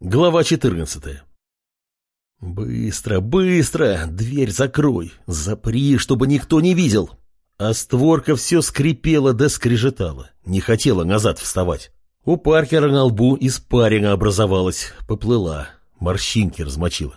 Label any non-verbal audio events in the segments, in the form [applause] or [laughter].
Глава 14 «Быстро, быстро! Дверь закрой! Запри, чтобы никто не видел!» А створка все скрипела да скрежетала, не хотела назад вставать. У Паркера на лбу испарина образовалась, поплыла, морщинки размочила.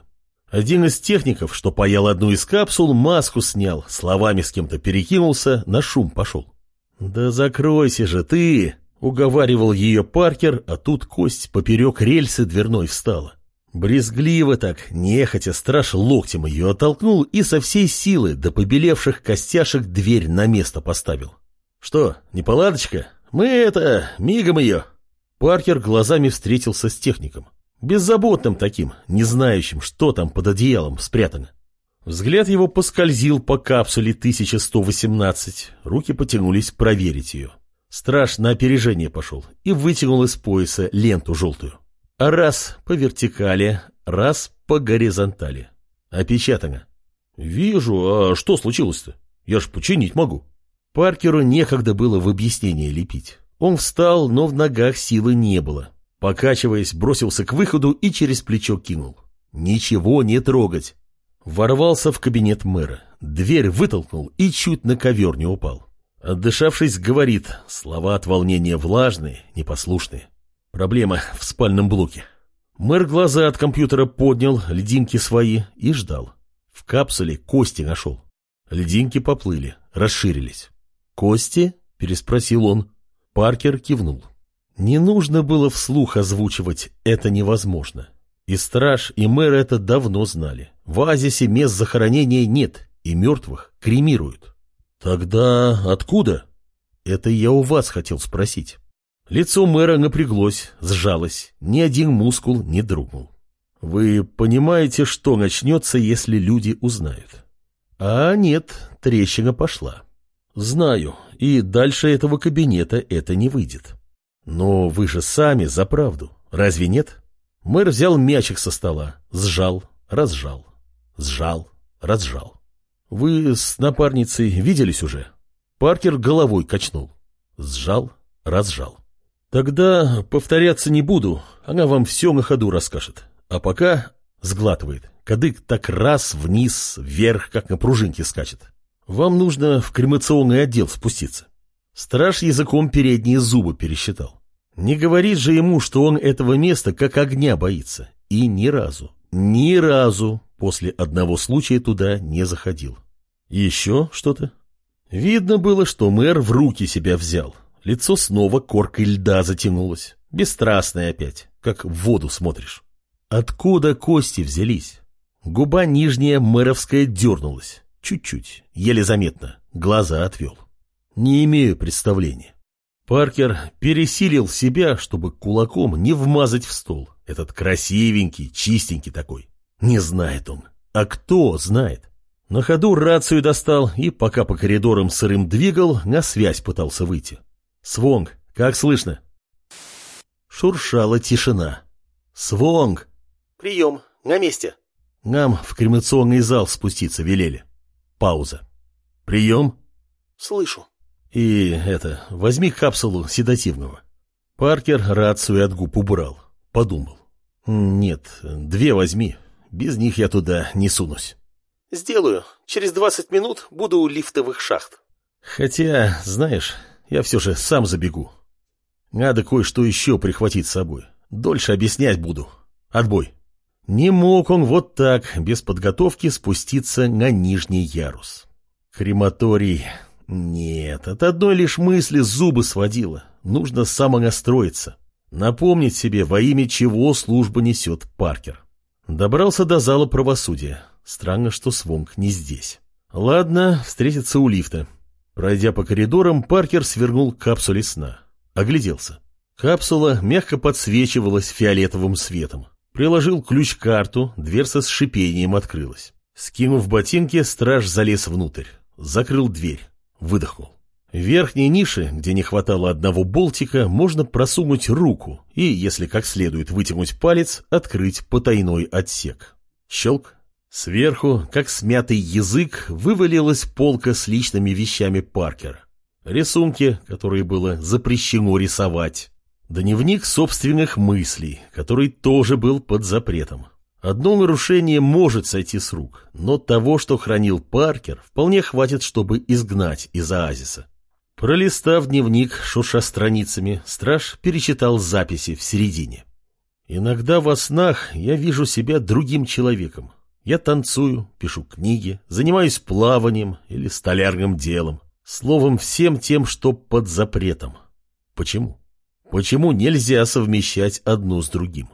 Один из техников, что паял одну из капсул, маску снял, словами с кем-то перекинулся, на шум пошел. «Да закройся же ты!» — уговаривал ее Паркер, а тут кость поперек рельсы дверной встала. Брезгливо так, нехотя, страж локтем ее оттолкнул и со всей силы до побелевших костяшек дверь на место поставил. «Что, неполадочка? Мы это, мигом ее!» Паркер глазами встретился с техником. Беззаботным таким, не знающим, что там под одеялом спрятано. Взгляд его поскользил по капсуле 1118, руки потянулись проверить ее. Страж на опережение пошел и вытянул из пояса ленту желтую. Раз по вертикали, раз по горизонтали. Опечатано. Вижу, а что случилось-то? Я ж починить могу. Паркеру некогда было в объяснение лепить. Он встал, но в ногах силы не было. Покачиваясь, бросился к выходу и через плечо кинул. Ничего не трогать. Ворвался в кабинет мэра. Дверь вытолкнул и чуть на ковер не упал. Отдышавшись, говорит, слова от волнения влажные, непослушные. Проблема [laughs] в спальном блоке. Мэр глаза от компьютера поднял, льдинки свои, и ждал. В капсуле кости нашел. Льдинки поплыли, расширились. «Кости?» — переспросил он. Паркер кивнул. Не нужно было вслух озвучивать «это невозможно». И страж, и мэр это давно знали. В оазисе мест захоронения нет, и мертвых кремируют. Тогда откуда? Это я у вас хотел спросить. Лицо мэра напряглось, сжалось, ни один мускул не дрогнул. Вы понимаете, что начнется, если люди узнают? А нет, трещина пошла. Знаю, и дальше этого кабинета это не выйдет. Но вы же сами за правду, разве нет? Мэр взял мячик со стола, сжал, разжал, сжал, разжал. Вы с напарницей виделись уже? Паркер головой качнул. Сжал, разжал. Тогда повторяться не буду, она вам все на ходу расскажет. А пока сглатывает. Кадык так раз вниз, вверх, как на пружинке скачет. Вам нужно в кремационный отдел спуститься. Страж языком передние зубы пересчитал. Не говорит же ему, что он этого места как огня боится. И ни разу, ни разу после одного случая туда не заходил. Еще что-то? Видно было, что мэр в руки себя взял. Лицо снова коркой льда затянулось. Бесстрастное опять, как в воду смотришь. Откуда кости взялись? Губа нижняя мэровская дернулась. Чуть-чуть, еле заметно. Глаза отвел. Не имею представления. Паркер пересилил себя, чтобы кулаком не вмазать в стол. Этот красивенький, чистенький такой. Не знает он. А кто знает? На ходу рацию достал и, пока по коридорам сырым двигал, на связь пытался выйти. «Свонг, как слышно?» Шуршала тишина. «Свонг!» «Прием, на месте!» «Нам в кремационный зал спуститься велели». Пауза. «Прием?» «Слышу». «И это, возьми капсулу седативного». Паркер рацию от губ убрал. Подумал. «Нет, две возьми. Без них я туда не сунусь». «Сделаю. Через двадцать минут буду у лифтовых шахт». «Хотя, знаешь, я все же сам забегу. Надо кое-что еще прихватить с собой. Дольше объяснять буду. Отбой. Не мог он вот так, без подготовки, спуститься на нижний ярус. Крематорий... Нет, от одной лишь мысли зубы сводило. Нужно самонастроиться. Напомнить себе, во имя чего служба несет Паркер. Добрался до зала правосудия. Странно, что Свонг не здесь. Ладно, встретиться у лифта. Пройдя по коридорам, Паркер свернул к капсуле сна. Огляделся. Капсула мягко подсвечивалась фиолетовым светом. Приложил ключ-карту, дверца с шипением открылась. Скинув ботинки, страж залез внутрь. Закрыл дверь. Выдохнул. В верхней нише, где не хватало одного болтика, можно просунуть руку и, если как следует вытянуть палец, открыть потайной отсек. Щелк, Сверху, как смятый язык, вывалилась полка с личными вещами Паркера. Рисунки, которые было запрещено рисовать. Дневник собственных мыслей, который тоже был под запретом. Одно нарушение может сойти с рук, но того, что хранил Паркер, вполне хватит, чтобы изгнать из оазиса. Пролистав дневник, шуша страницами, страж перечитал записи в середине. «Иногда во снах я вижу себя другим человеком. Я танцую, пишу книги, занимаюсь плаванием или столярным делом. Словом, всем тем, что под запретом. Почему? Почему нельзя совмещать одно с другим?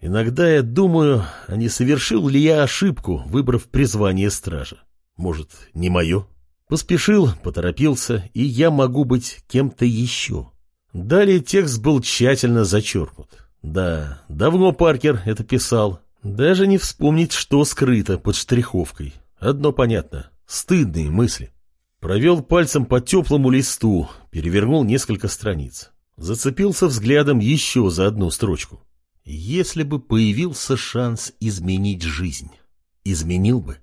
Иногда я думаю, а не совершил ли я ошибку, выбрав призвание стража. Может, не мое? Поспешил, поторопился, и я могу быть кем-то еще. Далее текст был тщательно зачеркнут. Да, давно Паркер это писал. Даже не вспомнить, что скрыто под штриховкой. Одно понятно — стыдные мысли. Провел пальцем по теплому листу, перевернул несколько страниц. Зацепился взглядом еще за одну строчку. Если бы появился шанс изменить жизнь, изменил бы.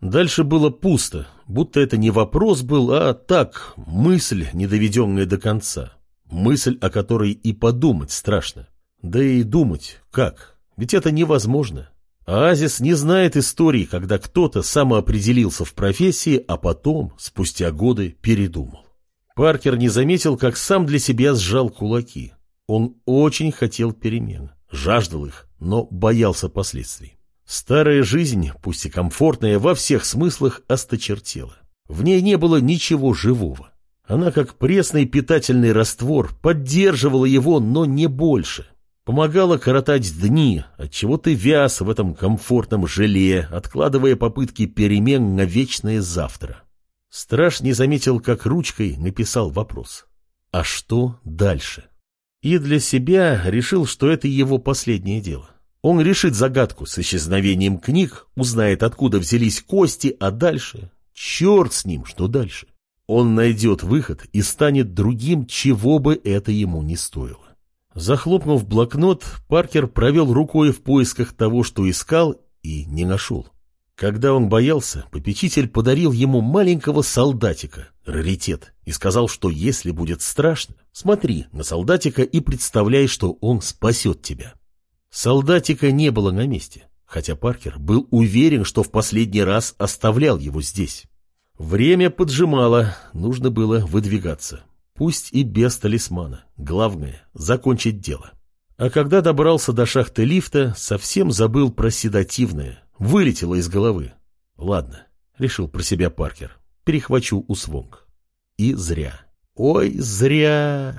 Дальше было пусто, будто это не вопрос был, а так, мысль, недоведенная до конца. Мысль, о которой и подумать страшно. Да и думать как, ведь это невозможно. Оазис не знает истории, когда кто-то самоопределился в профессии, а потом, спустя годы, передумал. Паркер не заметил, как сам для себя сжал кулаки. Он очень хотел перемен, жаждал их, но боялся последствий. Старая жизнь, пусть и комфортная, во всех смыслах осточертела. В ней не было ничего живого. Она, как пресный питательный раствор, поддерживала его, но не больше. Помогала коротать дни, отчего ты вяз в этом комфортном желе, откладывая попытки перемен на вечное завтра. Страж не заметил, как ручкой написал вопрос. А что дальше? И для себя решил, что это его последнее дело. Он решит загадку с исчезновением книг, узнает, откуда взялись кости, а дальше... Черт с ним, что дальше? Он найдет выход и станет другим, чего бы это ему не стоило. Захлопнув блокнот, Паркер провел рукой в поисках того, что искал, и не нашел. Когда он боялся, попечитель подарил ему маленького солдатика, раритет, и сказал, что если будет страшно, смотри на солдатика и представляй, что он спасет тебя. Солдатика не было на месте, хотя Паркер был уверен, что в последний раз оставлял его здесь. Время поджимало, нужно было выдвигаться. Пусть и без талисмана. Главное — закончить дело. А когда добрался до шахты лифта, совсем забыл про седативное. Вылетело из головы. Ладно, решил про себя Паркер. Перехвачу у Свонг. И зря. Ой, зря.